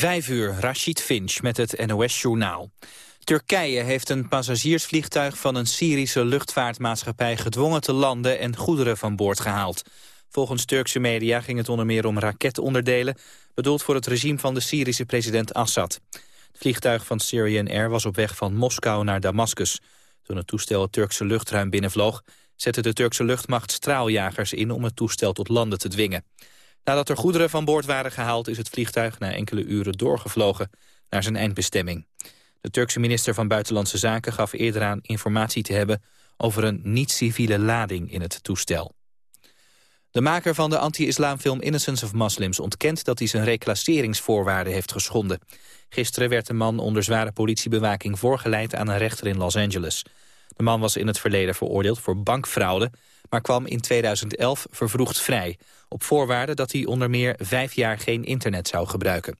Vijf uur, Rashid Finch met het NOS-journaal. Turkije heeft een passagiersvliegtuig van een Syrische luchtvaartmaatschappij gedwongen te landen en goederen van boord gehaald. Volgens Turkse media ging het onder meer om raketonderdelen, bedoeld voor het regime van de Syrische president Assad. Het vliegtuig van Syrian Air was op weg van Moskou naar Damascus. Toen het toestel het Turkse luchtruim binnenvloog, zette de Turkse luchtmacht straaljagers in om het toestel tot landen te dwingen. Nadat er goederen van boord waren gehaald... is het vliegtuig na enkele uren doorgevlogen naar zijn eindbestemming. De Turkse minister van Buitenlandse Zaken gaf eerder aan informatie te hebben... over een niet-civiele lading in het toestel. De maker van de anti-islamfilm Innocence of Muslims ontkent dat hij zijn reclasseringsvoorwaarden heeft geschonden. Gisteren werd de man onder zware politiebewaking voorgeleid aan een rechter in Los Angeles. De man was in het verleden veroordeeld voor bankfraude, maar kwam in 2011 vervroegd vrij, op voorwaarde dat hij onder meer vijf jaar geen internet zou gebruiken.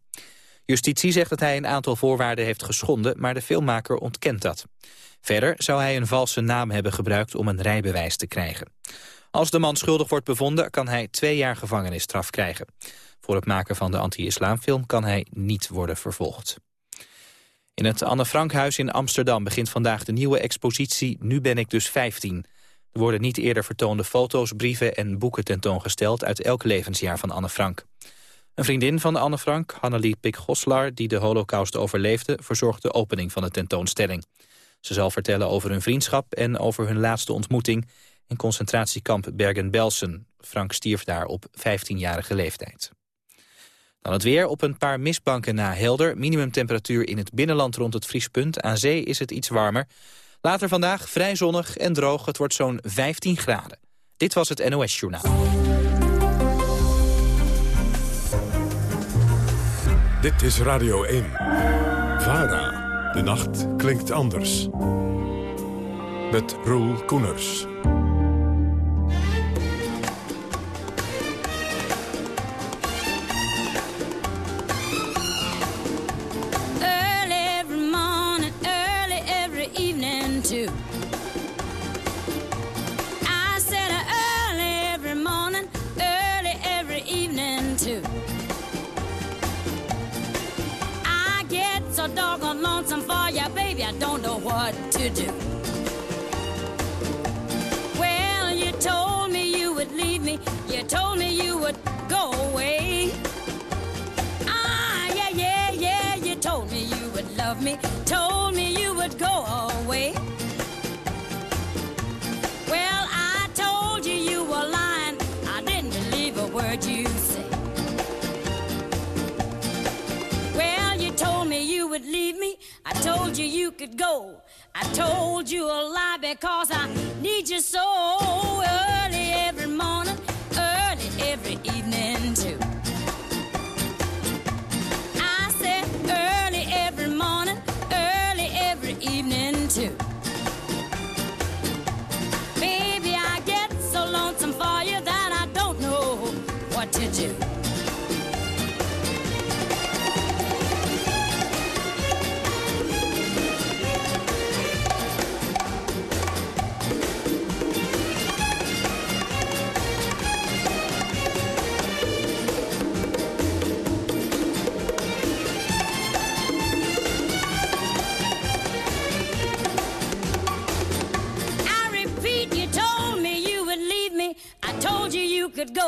Justitie zegt dat hij een aantal voorwaarden heeft geschonden, maar de filmmaker ontkent dat. Verder zou hij een valse naam hebben gebruikt om een rijbewijs te krijgen. Als de man schuldig wordt bevonden, kan hij twee jaar gevangenisstraf krijgen. Voor het maken van de anti-islamfilm kan hij niet worden vervolgd. In het Anne Frankhuis in Amsterdam begint vandaag de nieuwe expositie Nu ben ik dus 15. Er worden niet eerder vertoonde foto's, brieven en boeken tentoongesteld... uit elk levensjaar van Anne Frank. Een vriendin van Anne Frank, Hannelie Pik-Goslar... die de holocaust overleefde, verzorgt de opening van de tentoonstelling. Ze zal vertellen over hun vriendschap en over hun laatste ontmoeting... in concentratiekamp Bergen-Belsen. Frank stierf daar op 15-jarige leeftijd. Dan het weer, op een paar mistbanken na helder. Minimumtemperatuur in het binnenland rond het vriespunt. Aan zee is het iets warmer. Later vandaag vrij zonnig en droog. Het wordt zo'n 15 graden. Dit was het NOS Journaal. Dit is Radio 1. VARA. De nacht klinkt anders. Met Roel Koeners.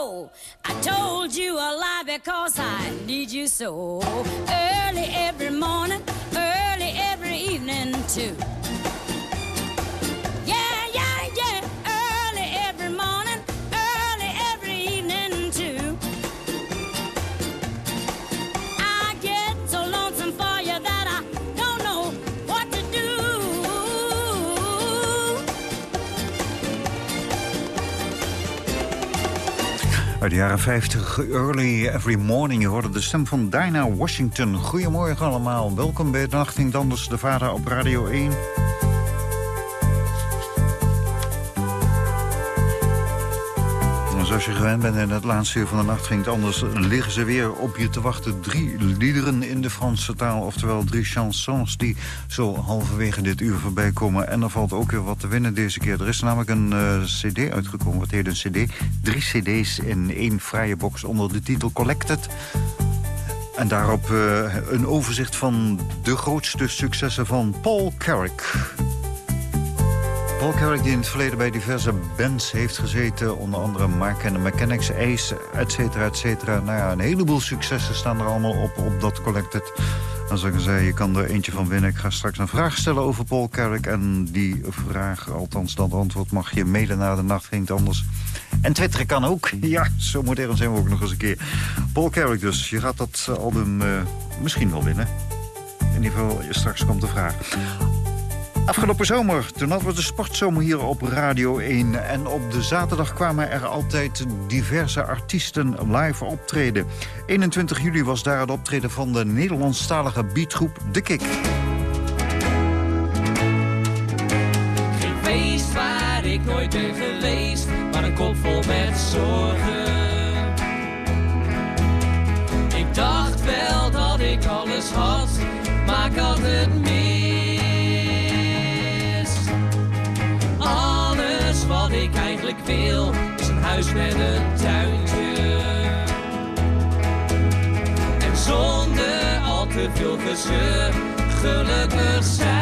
I told you a lie because I need you so. Early every morning, early every evening too. Uit de jaren 50, Early Every Morning. Je hoorde de stem van Dinah Washington. Goedemorgen allemaal. Welkom bij Nachting Anders, de vader op Radio 1. Gewend bent in het laatste uur van de nacht ging het anders... liggen ze weer op je te wachten. Drie liederen in de Franse taal, oftewel drie chansons... die zo halverwege dit uur voorbij komen. En er valt ook weer wat te winnen deze keer. Er is namelijk een uh, cd uitgekomen, wat heet een cd. Drie cd's in één fraaie box onder de titel Collected... En daarop uh, een overzicht van de grootste successen van Paul Carrick. Paul Carrick die in het verleden bij diverse bands heeft gezeten. Onder andere Mark and the Mechanics, Ace, et cetera, et cetera. Nou ja, een heleboel successen staan er allemaal op, op dat Collected. Zoals ik zei, je kan er eentje van winnen. Ik ga straks een vraag stellen over Paul Carrick. En die vraag, althans dat antwoord, mag je mailen naar de nacht. Ging anders. En twitteren kan ook. Ja, zo modern zijn we ook nog eens een keer. Paul Carrick dus. Je gaat dat album uh, misschien wel winnen. In ieder geval, straks komt de vraag. Afgelopen zomer, toen hadden we de sportzomer hier op Radio 1. En op de zaterdag kwamen er altijd diverse artiesten live optreden. 21 juli was daar het optreden van de Nederlandstalige beatgroep De Kik. Geen feest waar ik nooit ben geweest, maar een kop vol met zorgen. Ik dacht wel dat ik alles had, maar ik had het meer. Ik eigenlijk wil, is een huis met een tuintje. En zonder al te veel gezeur, gelukkig zijn.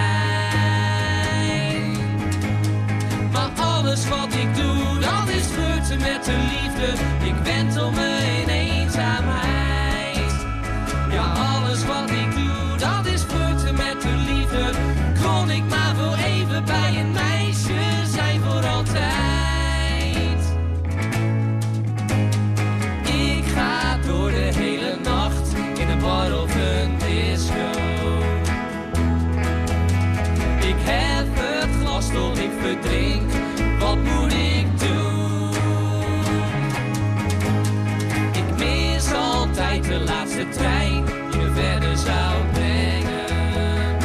Maar alles wat ik doe, dat is flirten met de liefde. Ik wentel me in eenzaamheid. Ja, alles wat ik doe, dat is flirten met de liefde. Kon ik maar voor even bij een verdrink, wat moet ik doen? Ik mis altijd de laatste trein die me verder zou brengen.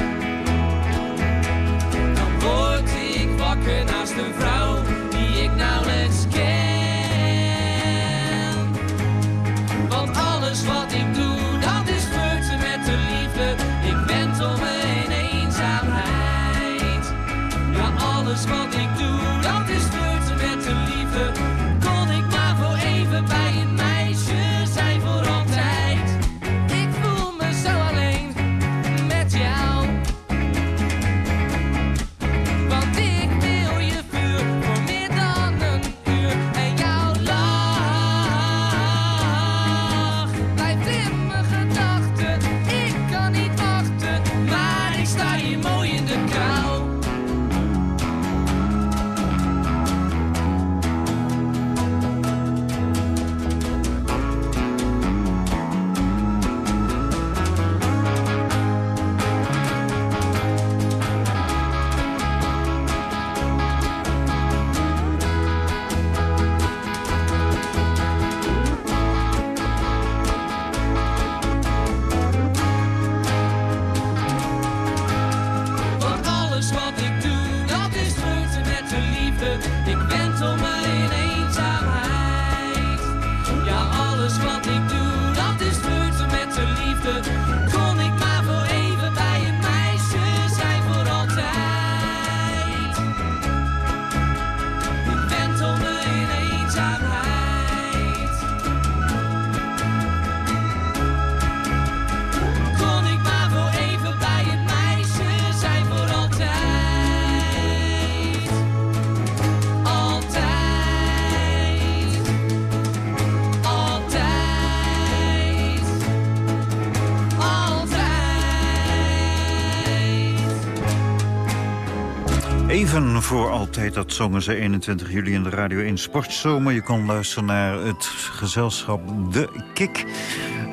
Dan word ik wakker voor altijd. Dat zongen ze 21 juli in de Radio 1 Sportzomer. Je kon luisteren naar het gezelschap De Kik.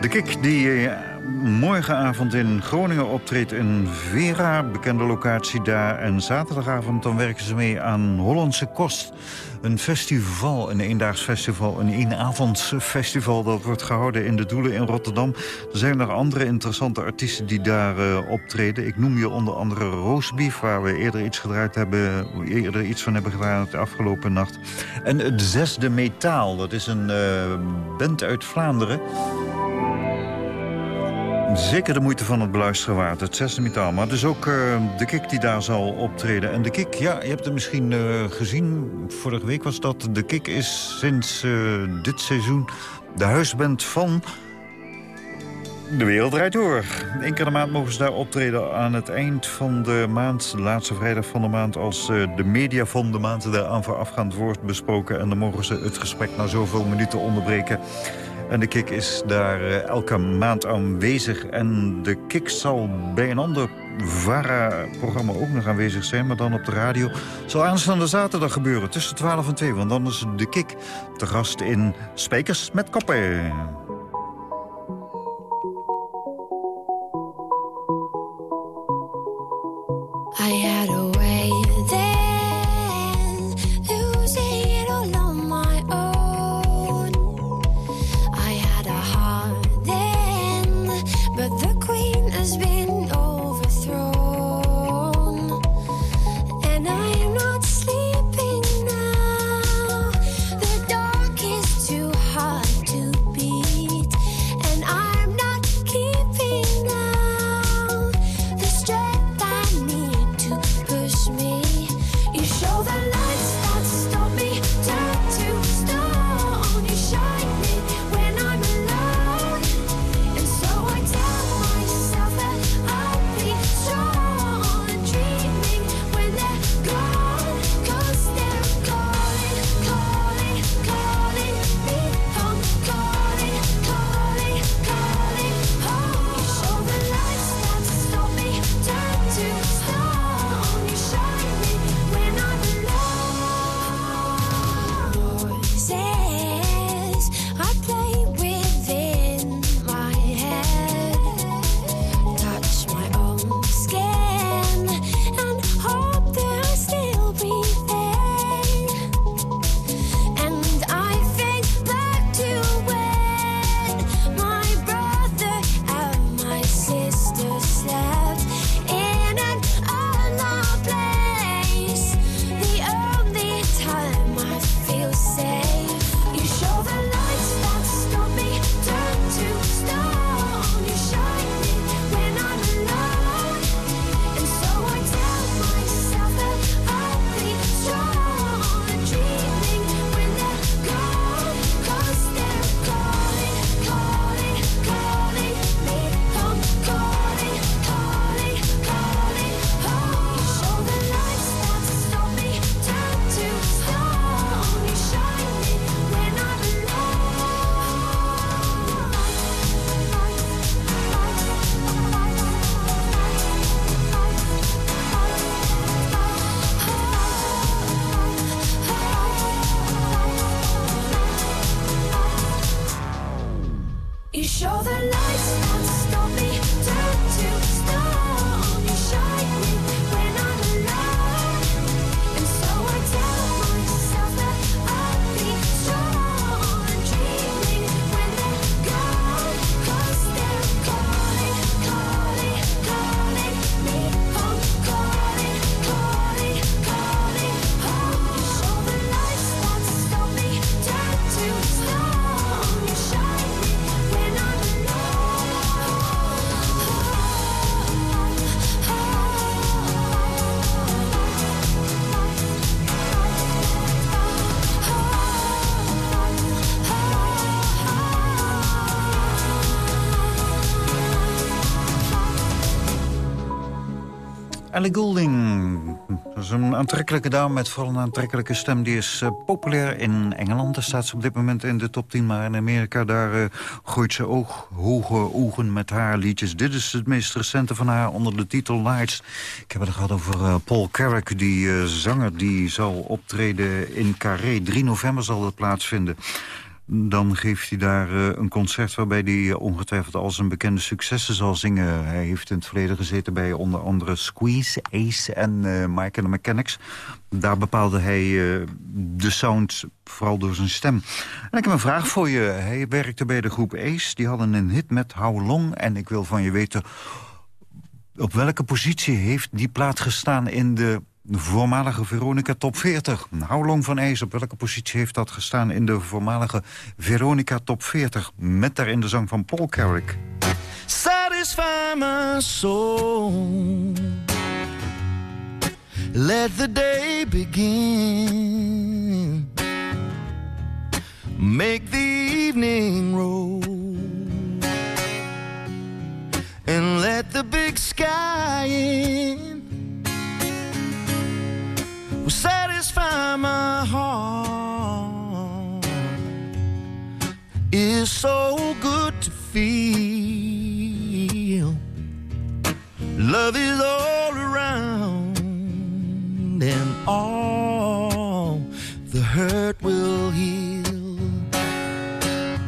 De Kik die eh, morgenavond in Groningen optreedt in Vera. Bekende locatie daar. En zaterdagavond dan werken ze mee aan Hollandse Kost. Een festival, een eendaags festival, een eenavondsfestival... dat wordt gehouden in de Doelen in Rotterdam. Er zijn nog andere interessante artiesten die daar uh, optreden. Ik noem je onder andere Roosbief, waar we eerder iets, gedraaid hebben, eerder iets van hebben gedaan de afgelopen nacht. En het Zesde Metaal, dat is een uh, band uit Vlaanderen... Zeker de moeite van het beluisteren waard, het zesde metaal. Maar dus ook uh, de Kik die daar zal optreden. En de Kik, ja, je hebt het misschien uh, gezien. Vorige week was dat. De Kik is sinds uh, dit seizoen de huisband van De wereld draait door. Eén keer de maand mogen ze daar optreden aan het eind van de maand. De laatste vrijdag van de maand als de media van de maand daar aan voorafgaand wordt besproken. En dan mogen ze het gesprek na zoveel minuten onderbreken. En de KIK is daar uh, elke maand aanwezig. En de KIK zal bij een ander VARA-programma ook nog aanwezig zijn... maar dan op de radio. Zal aanstaande zaterdag gebeuren tussen 12 en 2. Want dan is de KIK te gast in Spijkers met Koppen. Ellie Goulding. Dat is een aantrekkelijke dame met vooral een aantrekkelijke stem. Die is eh, populair in Engeland. Daar staat ze op dit moment in de top 10. Maar in Amerika, daar uh, gooit ze ook hoge ogen met haar liedjes. Dit is het meest recente van haar onder de titel Lights. Ik heb het gehad over uh, Paul Carrick, die zanger. Die zal optreden in Carré. 3 november zal dat plaatsvinden. Dan geeft hij daar uh, een concert waarbij hij uh, ongetwijfeld al zijn bekende successen zal zingen. Hij heeft in het verleden gezeten bij onder andere Squeeze, Ace en uh, Mike and the Mechanics. Daar bepaalde hij de sound vooral door zijn stem. En ik heb een vraag voor je. Hij werkte bij de groep Ace. Die hadden een hit met How Long. En ik wil van je weten... op welke positie heeft die plaat gestaan in de voormalige Veronica Top 40. How Long van IJs, op welke positie heeft dat gestaan... in de voormalige Veronica Top 40? Met daarin de zang van Paul Carrick. Satisfy my soul Let the day begin Make the evening roll let the big sky in heart. It's so good to feel love is all around and all the hurt will heal.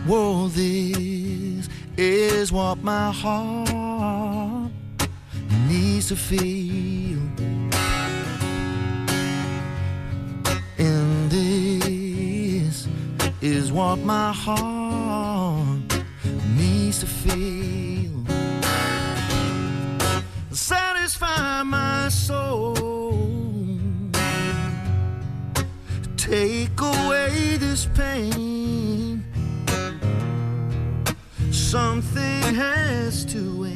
Whoa, this is what my heart needs to feel. Is what my heart needs to feel. Satisfy my soul. Take away this pain. Something has to end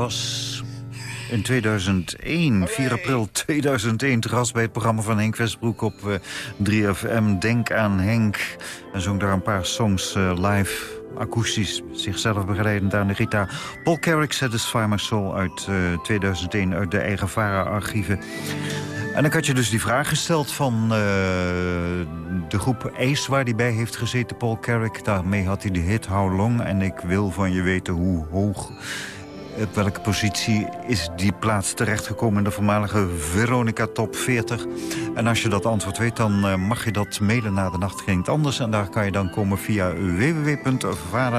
was in 2001, 4 april 2001, te gast bij het programma van Henk Westbroek op eh, 3FM. Denk aan Henk. En zong daar een paar songs eh, live, akoestisch, zichzelf begeleidend aan de gitaar. Paul Carrick, Satisfy My Soul uit eh, 2001, uit de eigen VARA-archieven. En ik had je dus die vraag gesteld van eh, de groep Ace waar hij bij heeft gezeten, Paul Carrick. Daarmee had hij de hit How Long. En ik wil van je weten hoe hoog, op welke positie is die plaats terechtgekomen in de voormalige Veronica Top 40. En als je dat antwoord weet, dan eh, mag je dat mailen naar de nacht het anders. En daar kan je dan komen via www.vara.nl.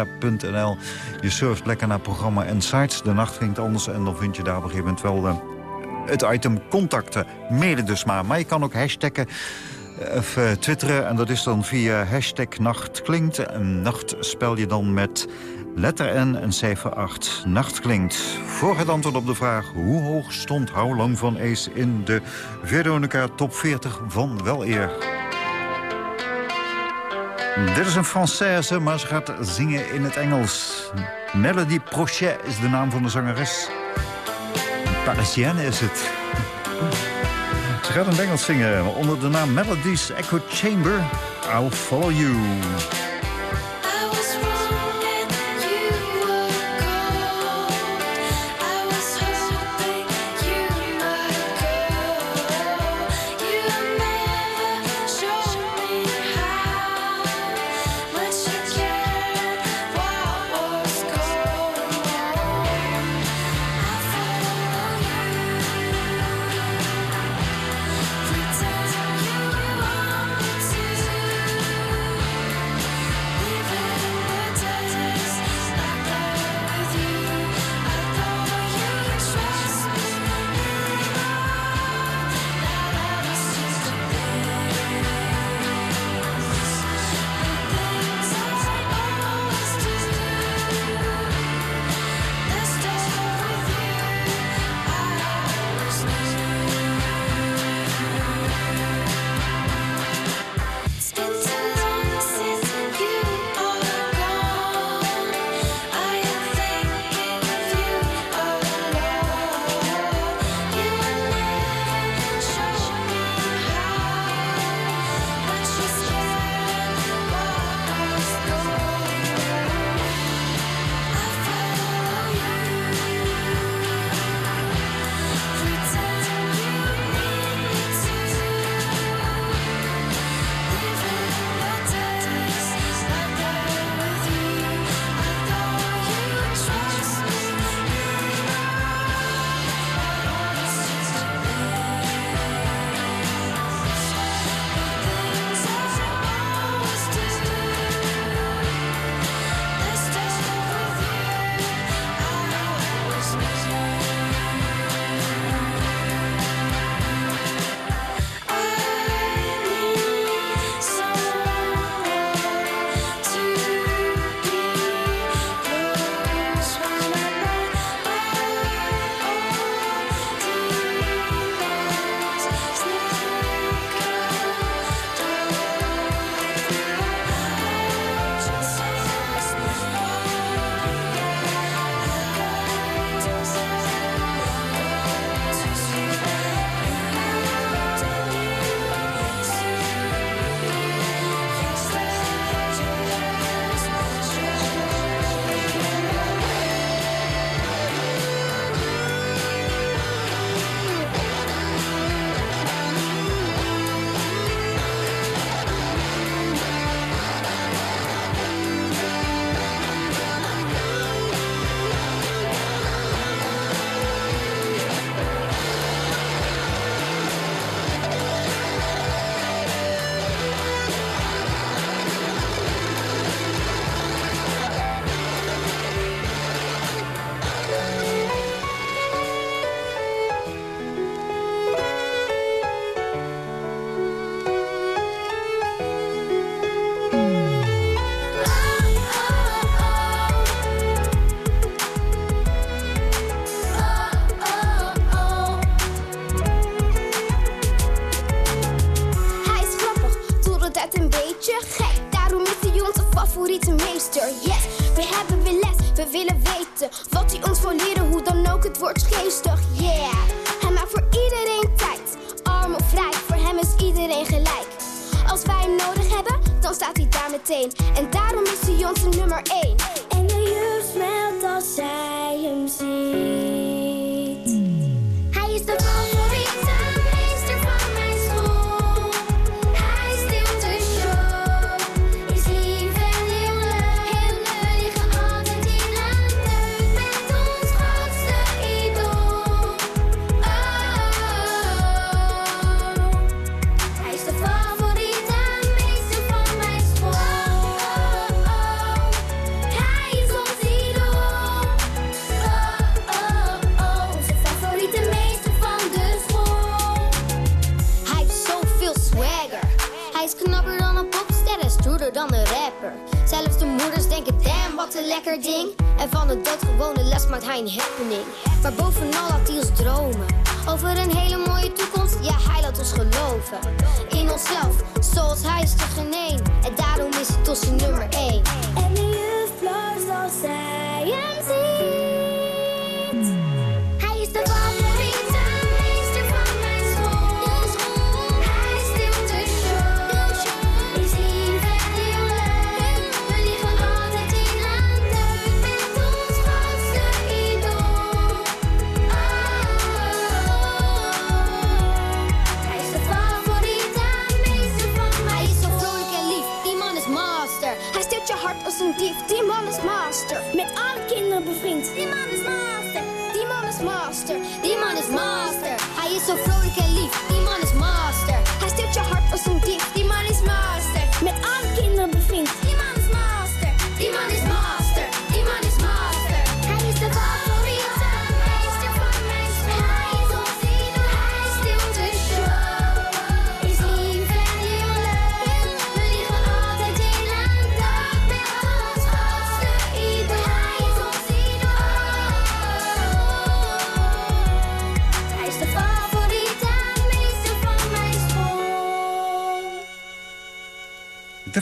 Je surft lekker naar programma en sites. De nacht het anders en dan vind je daar op een gegeven moment wel... eh, het item contacten. Mailen dus maar. Maar je kan ook hashtaggen of eh, twitteren. En dat is dan via hashtag nacht klinkt. En nacht spel je dan met letter N en cijfer 8. Nacht klinkt. Voor het antwoord op de vraag... hoe hoog stond How Long van Ace in de Veronica Top 40 van Wel Eer? Dit is een Française, maar ze gaat zingen in het Engels. Melody Prochet is de naam van de zangeres. Parisienne is het. Ze gaat Engels zingen onder de naam Melodies Echo Chamber. I'll follow you.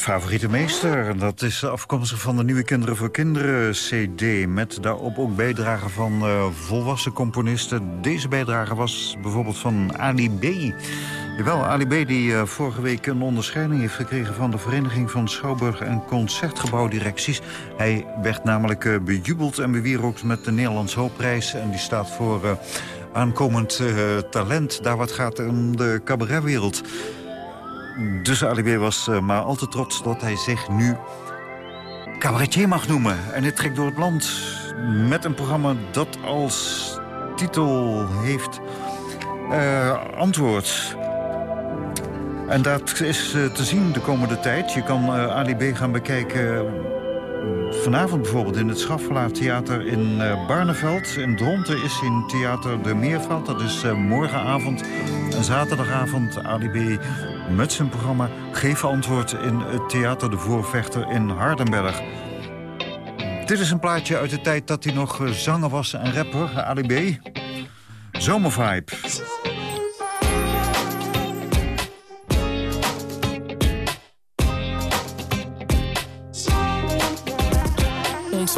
Favoriete meester, dat is afkomstig van de Nieuwe Kinderen voor Kinderen CD... met daarop ook bijdragen van eh, volwassen componisten. Deze bijdrage was bijvoorbeeld van Ali B. Jawel, Ali B die eh, vorige week een onderscheiding heeft gekregen... van de Vereniging van Schouwburg- en Concertgebouwdirecties. Hij werd namelijk eh, bejubeld en bewierookt met de Nederlands Hoopprijs... en die staat voor aankomend talent. Daar wat gaat om de cabaretwereld... Dus Ali B was eh, maar al te trots dat hij zich nu cabaretier mag noemen. En hij trekt door het land met een programma dat als titel heeft eh, Antwoord. En dat is eh, te zien de komende tijd. Je kan eh, Ali gaan bekijken vanavond bijvoorbeeld in het Schaffelaar Theater in Barneveld. In Dronten is in Theater de Meerveld. Dat is morgenavond en zaterdagavond Ali met zijn programma Geef Antwoord in het Theater de Voorvechter in Hardenberg. Dit is een plaatje uit de tijd dat hij nog zanger was en rapper, Ali B. Zomervibe.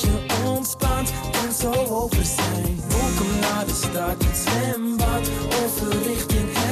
je ontspant en zo over zijn. Welkom naar de stad, het zwembad. Over richting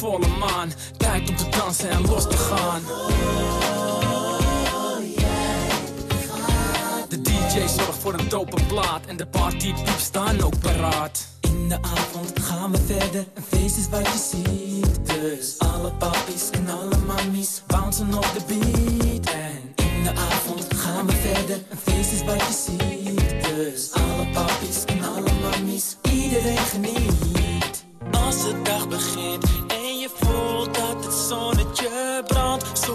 volle maan. Tijd om te dansen en los te gaan. De DJ zorgt voor een dope plaat en de partypieps staan ook paraat. In de avond gaan we verder, een feest is wat je ziet. Dus alle papies en alle mammies bouncen op de beat. En in de avond gaan we verder, een feest is wat je ziet. Dus alle papies en alle mammies, iedereen geniet. Als de dag begint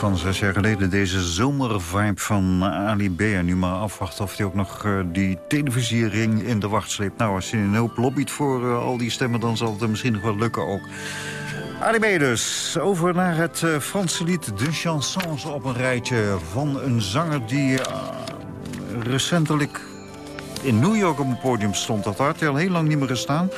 Van zes jaar geleden deze zomervibe van Ali B. Nu maar afwachten of hij ook nog eh, die televisiering in de wacht sleept. Nou, als hij een hoop lobbyt voor eh, al die stemmen... dan zal het misschien nog wel lukken ook. Ali B dus. Over naar het eh, Franse lied De Chansons op een rijtje... van een zanger die recentelijk in New York op een podium stond. Dat had hij al heel lang niet meer gestaan.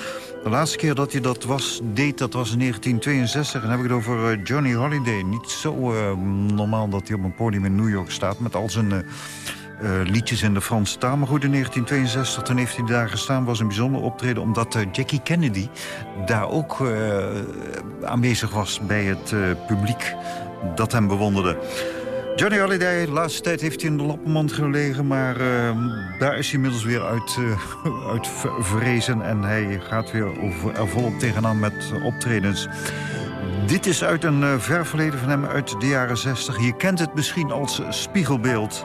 De laatste keer dat hij dat was, deed, dat was in 1962. En dan heb ik het over eh, Johnny Holiday. Niet zo eh, normaal dat hij op een podium in New York staat... met al zijn eh, liedjes in de Franse taal. Maar goed, in 1962, toen heeft hij daar gestaan... was een bijzonder optreden, omdat Jackie Kennedy... daar ook aanwezig was bij het publiek dat hem bewonderde. Johnny Holiday, de laatste tijd heeft hij in de lappenmand gelegen... maar eh, daar is hij inmiddels weer uit, eh, uit vrezen... en hij gaat weer over, er volop tegenaan met optredens. Dit is uit een eh, ver verleden van hem uit de jaren 60. Je kent het misschien als spiegelbeeld.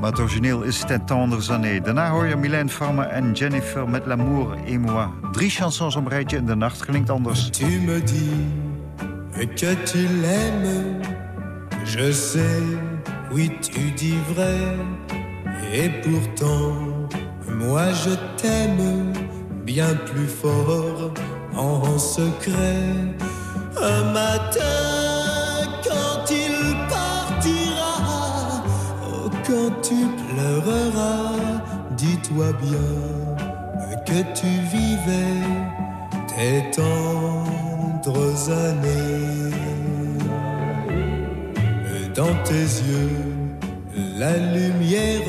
Maar het origineel is Ten Tendres Années. Daarna hoor je Mylène Farmer en Jennifer met L'amour et moi. Drie chansons een rijtje in de nacht klinkt anders. Tu me dis que tu l'aimes, je sais, oui tu dis vrai, et pourtant, moi je t'aime bien plus fort en secret. Un matin, quand il partira, oh, quand tu pleureras, dis-toi bien que tu vivais tes tendres années. Tes yeux, la lumière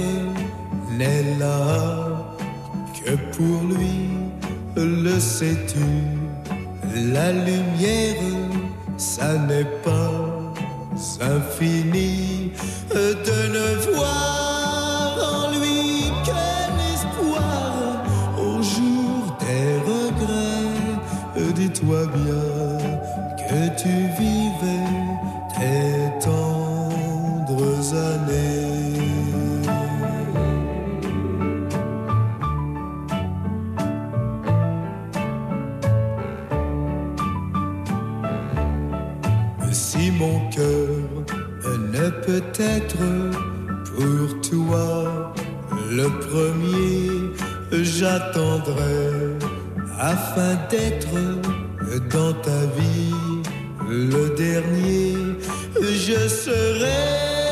n'est là que pour lui, le sais-tu? La lumière, ça n'est pas infini de ne voir j'attendrai afin d'être dans ta vie le dernier. Je serai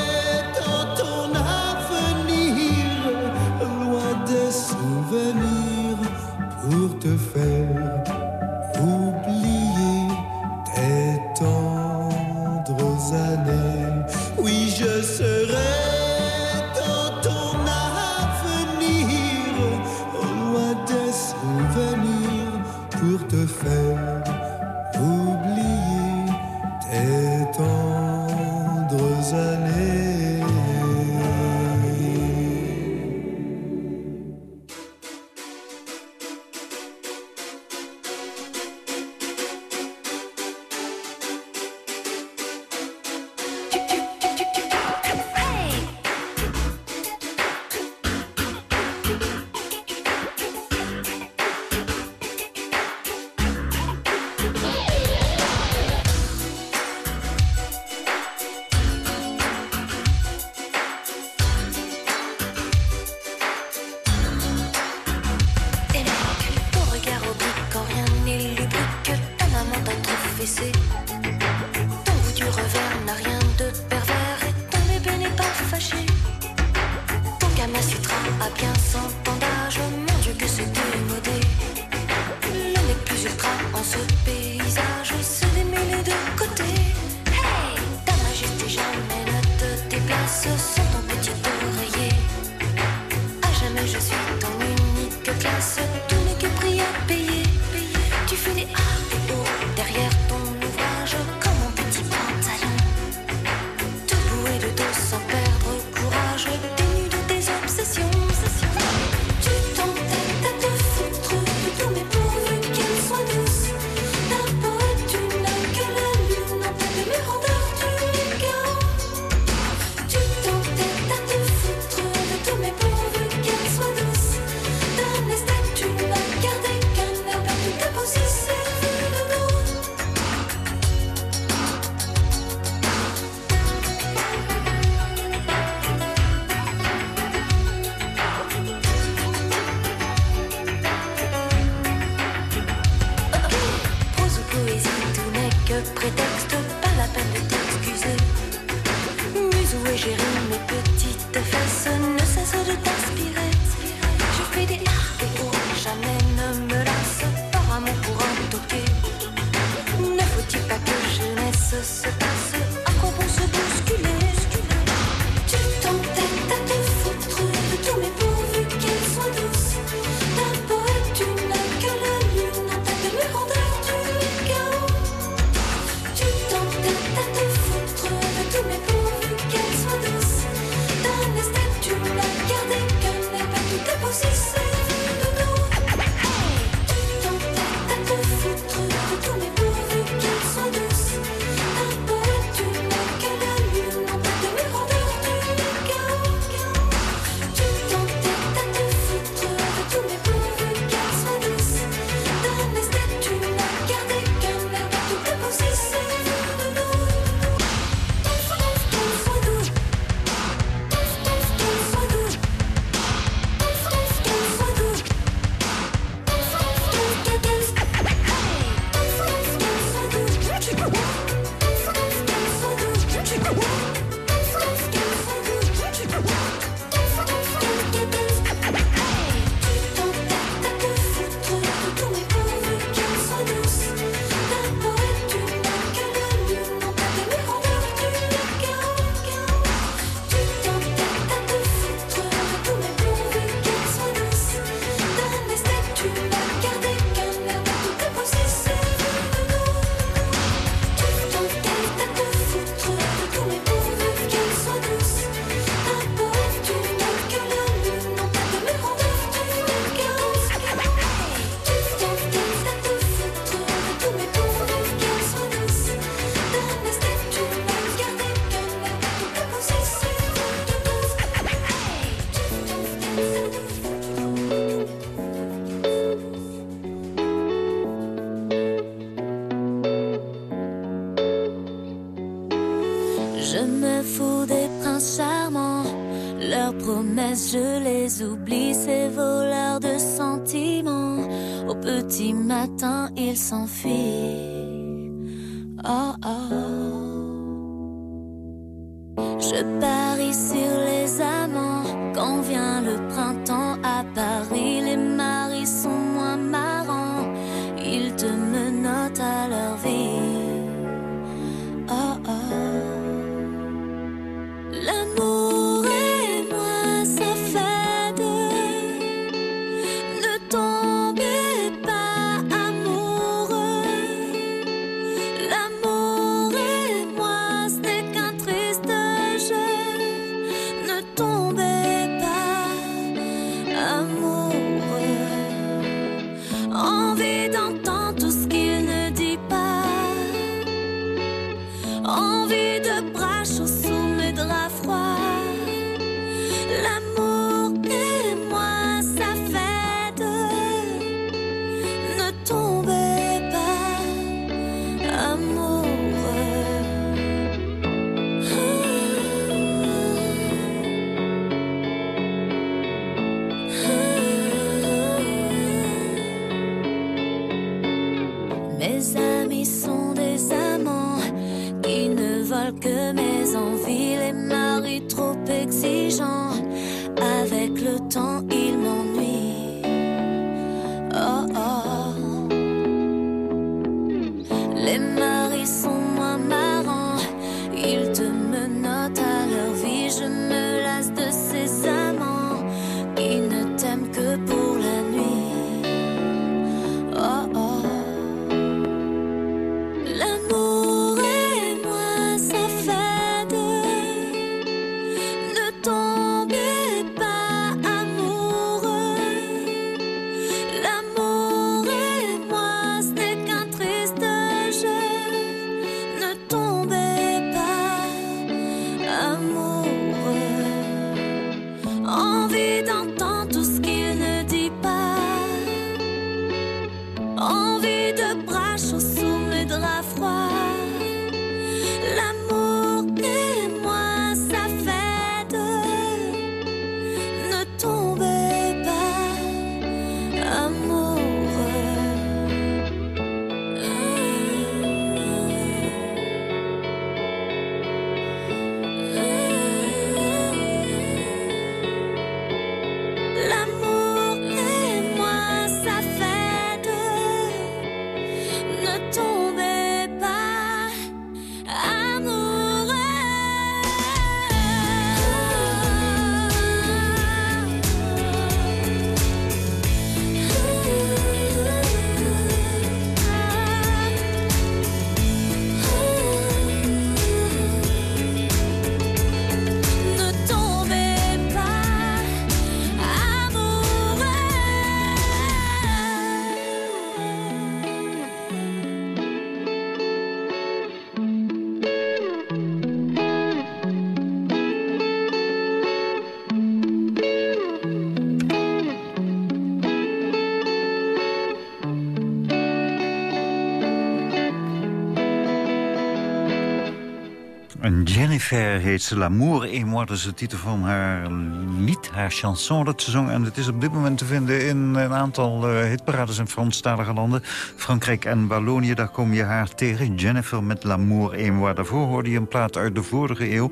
En Jennifer heet ze. L'amour et moi, dat is de titel van haar lied, haar chanson dat ze zong. En het is op dit moment te vinden in een aantal eh, hitparades in Franstalige landen. Frankrijk en Wallonië, daar kom je haar tegen. Jennifer met L'amour et moi. Daarvoor hoorde je een plaat uit de vorige eeuw.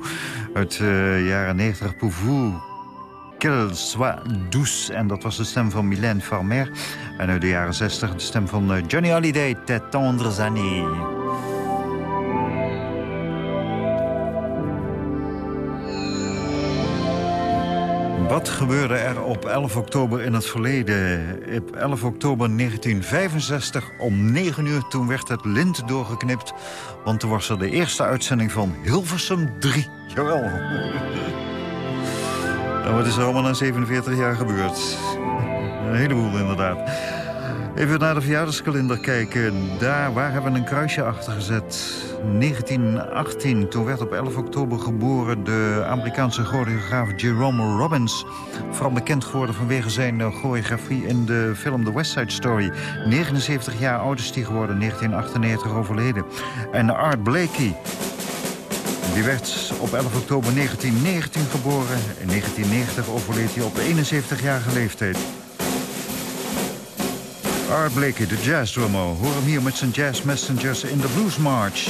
Uit de jaren 90, Pour vous. Qu'elle soit douce. En dat was de stem van Mylène Farmer. En uit de jaren 60 de stem van eh, Johnny Hallyday, Tes tendres années. Wat gebeurde er op 11 oktober in het verleden? Op 11 oktober 1965 om 9 uur, toen werd het lint doorgeknipt. Want toen was er de eerste uitzending van Hilversum 3. Jawel. En wat is er allemaal na 47 jaar gebeurd? Een heleboel inderdaad. Even naar de verjaardagskalender kijken. Daar, waar hebben we een kruisje achter gezet? 1918, toen werd op 11 oktober geboren de Amerikaanse choreograaf Jerome Robbins. Vooral bekend geworden vanwege zijn eh, choreografie in de film The West Side Story. 79 jaar oud is hij geworden, 1998 overleden. En Art Blakey, die werd op 11 oktober 1919 geboren. In 1990 overleed hij op 71-jarige leeftijd. Art Blakey, de jazzdrummer. Hoor hem hier met zijn Jazz Messengers in de Blues March.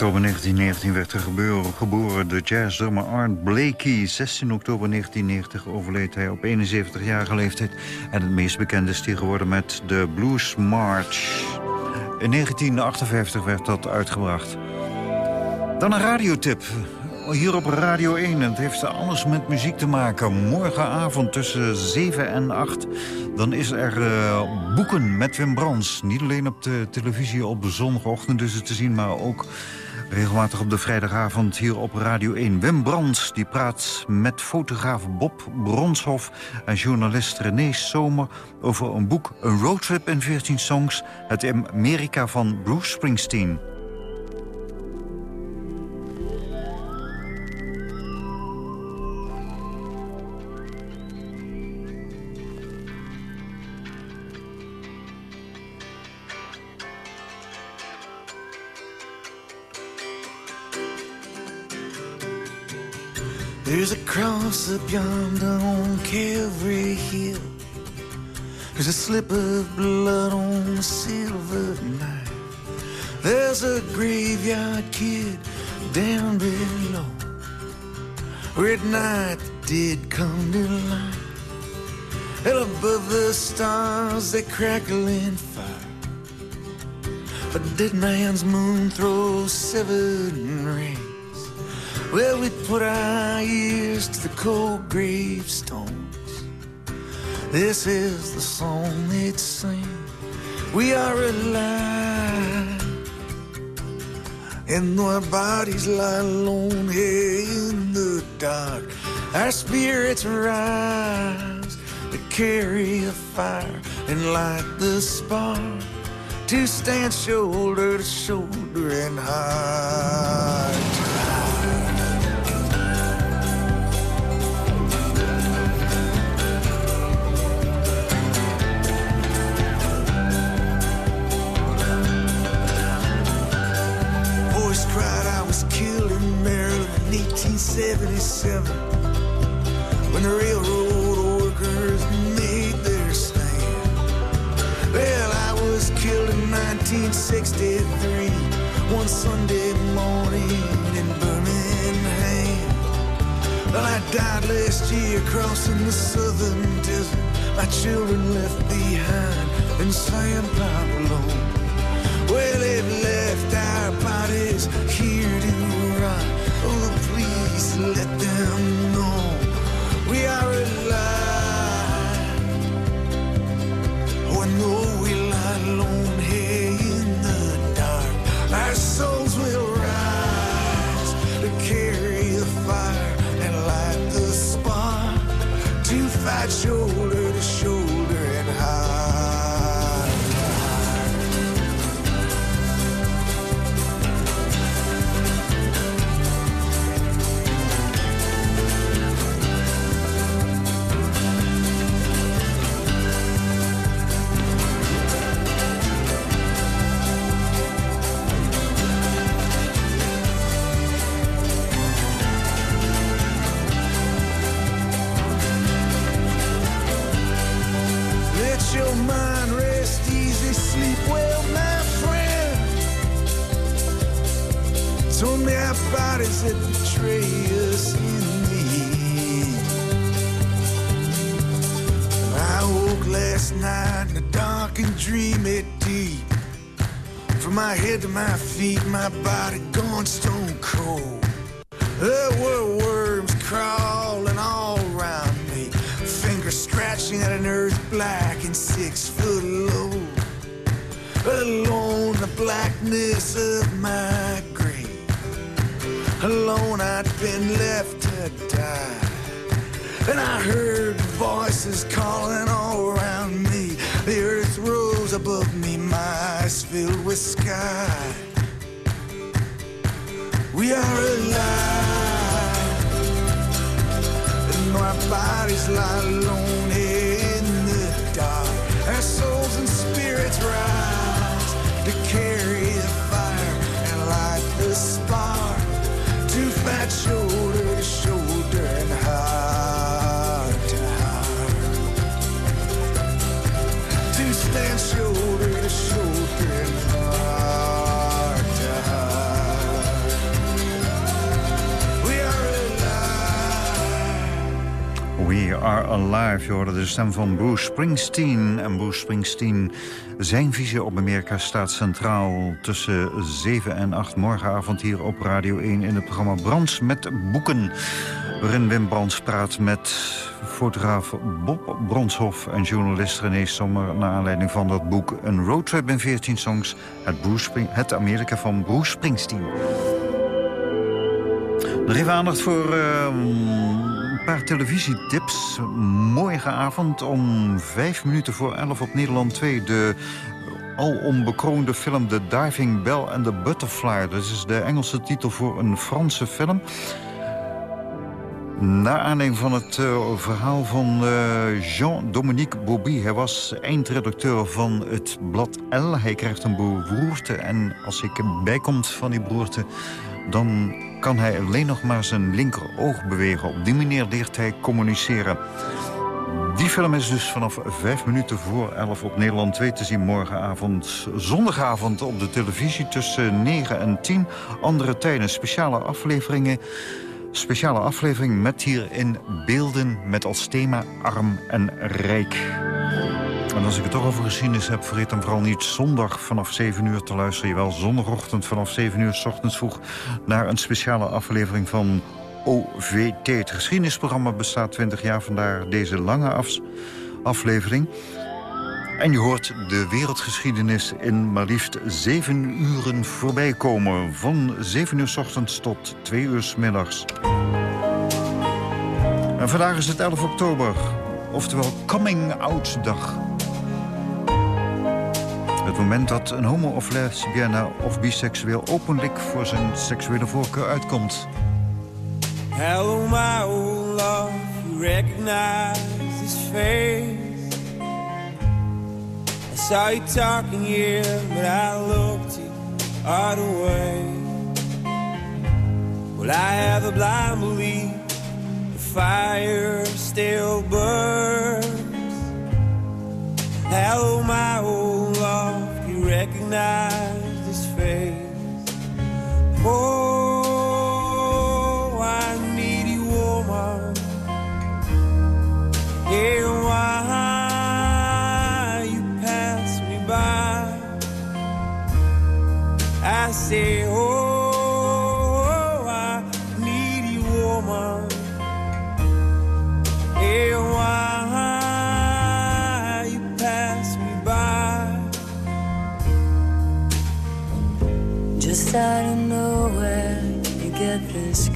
Oktober 1919 werd er geboren, de jazzdrummer Art Blakey. 16 oktober 1990 overleed hij op 71-jarige leeftijd. En het meest bekend is hij geworden met de Blues March. In 1958 werd dat uitgebracht. Dan een radiotip. Hier op Radio 1. Het heeft alles met muziek te maken. Morgenavond tussen 7 en 8. Dan is er eh, boeken met Wim Brands. Niet alleen op de televisie op de zondagochtend dus te zien... maar ook regelmatig op de vrijdagavond hier op Radio 1. Wim Brands die praat met fotograaf Bob Bronshoff... en journalist René Somer over een boek... Een roadtrip in 14 songs. Het Amerika van Bruce Springsteen. Cross up yonder on Calvary Hill. There's a slip of blood on a silver knife. There's a graveyard kid down below. Where night the dead come to life. And above the stars they crackle in fire. A dead man's moon throws seven rays. Well, we put our ears to the cold gravestones. This is the song they'd sing. We are alive. And our bodies lie alone here in the dark, our spirits rise to carry a fire and light the spark. To stand shoulder to shoulder and heart. 1977 when the railroad workers made their stand. Well, I was killed in 1963 one Sunday morning in Birmingham. Well, I died last year crossing the southern desert. My children left behind in San Pablo. Well, it left our bodies here alone Alive. Je hoorde de stem van Bruce Springsteen. En Bruce Springsteen, zijn visie op Amerika staat centraal... tussen 7 en 8 morgenavond hier op Radio 1... in het programma Brands met Boeken. Waarin Wim Brands praat met fotograaf Bob Bronshoff... en journalist René Sommer... naar aanleiding van dat boek Een roadtrip in 14 songs... het, Bruce het Amerika van Bruce Springsteen. Nog even aandacht voor uh, een paar televisietips. Morgenavond om vijf minuten voor elf op Nederland 2... de alom bekroonde film The Diving Bell and the Butterfly. Dat is de Engelse titel voor een Franse film... Naar aanleiding van het uh, verhaal van uh, Jean-Dominique Bobby. Hij was eindredacteur van het blad L. Hij krijgt een beroerte en als ik bijkomt van die beroerte... dan kan hij alleen nog maar zijn linkeroog bewegen. Op die manier leert hij communiceren. Die film is dus vanaf vijf minuten voor elf op Nederland 2 te zien morgenavond. Zondagavond op de televisie tussen 9 en 10. Andere tijden, speciale afleveringen. Speciale aflevering met hierin beelden met als thema arm en rijk. En als ik het toch over geschiedenis heb, vergeet dan vooral niet zondag vanaf 7 uur te luisteren. Jawel, zondagochtend vanaf 7 uur s ochtends vroeg naar een speciale aflevering van OVT. Het geschiedenisprogramma bestaat 20 jaar, vandaar deze lange af aflevering. En je hoort de wereldgeschiedenis in maar liefst 7 uren voorbij komen. Van 7 uur s ochtends tot 2 uur s middags. En vandaag is het 11 oktober, oftewel Coming Out Dag. Het moment dat een homo of lesbienne of biseksueel openlijk voor zijn seksuele voorkeur uitkomt. Hello my old love, you recognize this face. I saw you talking here, but I looked the other way. Well I have a blind belief, the fire still burns. Hello my old you recognize this face Oh, I need you, woman. Yeah, why you pass me by? I say, oh,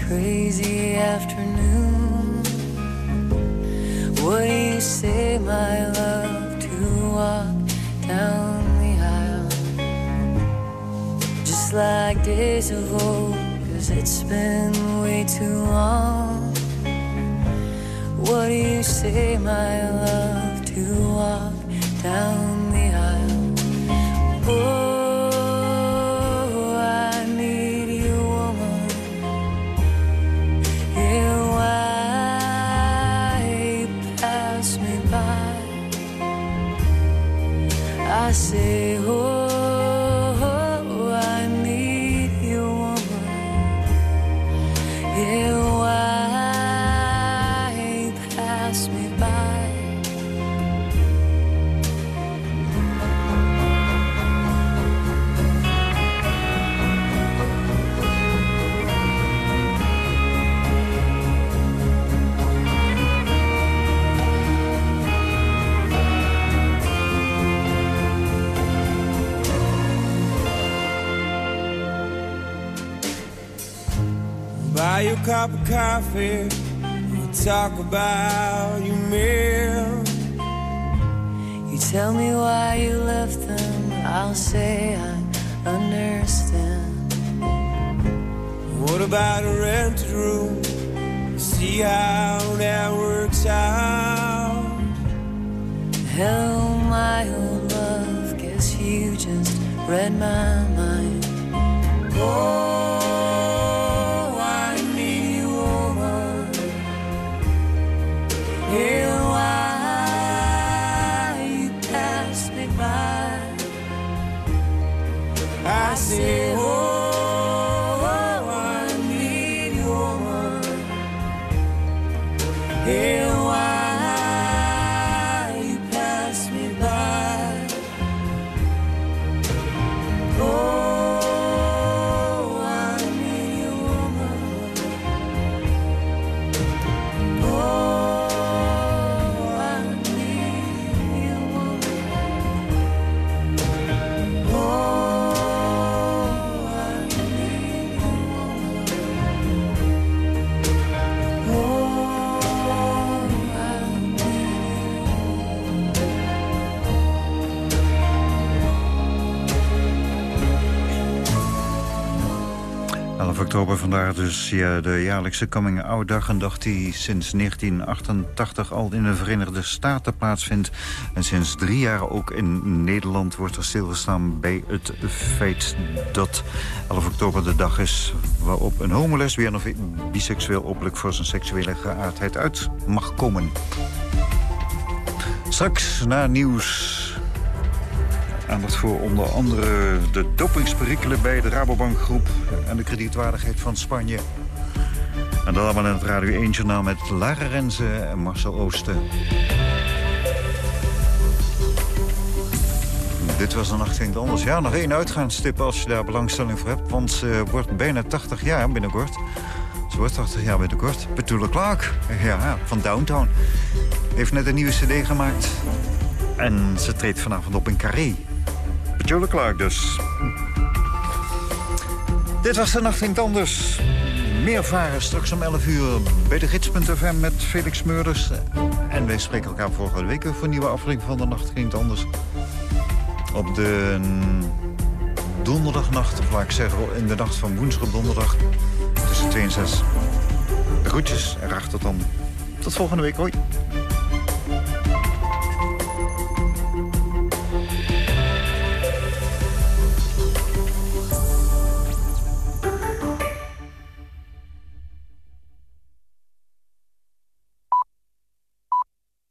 crazy afternoon. What do you say, my love, to walk down the aisle? Just like days of old, cause it's been way too long. What do you say, my love, to walk down pass me by? I say, oh, cup of coffee. We'll talk about your meal. You tell me why you left them, I'll say I understand. What about a rented room? See how that works out. Hello, my old love, guess you just read my mind. Oh, You? I oh, oktober, vandaag dus ja, de jaarlijkse Coming-out dag. Een dag die sinds 1988 al in de Verenigde Staten plaatsvindt. En sinds drie jaar ook in Nederland wordt er stilgestaan bij het feit dat 11 oktober de dag is... waarop een homo, lesbien of biseksueel openlijk voor zijn seksuele geaardheid uit mag komen. Straks na nieuws Aandacht voor onder andere de dopingsperikelen bij de Rabobankgroep... en de kredietwaardigheid van Spanje. En dat allemaal in het Radio 1-journaal met Lara Renze en Marcel Oosten. Dit was een nacht het anders. Ja, nog één uitgaanstip als je daar belangstelling voor hebt. Want ze wordt bijna 80 jaar binnenkort. Ze wordt 80 jaar binnenkort. Petula Clark, ja, van Downtown. Heeft net een nieuwe cd gemaakt. En ze treedt vanavond op in Carré. Petula Clark dus. Dit was de Nacht in Anders. Meer varen straks om 11 uur bij de gids.fm met Felix Meurders. En wij spreken elkaar volgende week voor een nieuwe aflevering van de Nacht in het Anders. Op de donderdagnacht, of laat ik zeggen in de nacht van woensdag op donderdag. Tussen 2 en 6. Groetjes tot dan. Tot volgende week, hoi.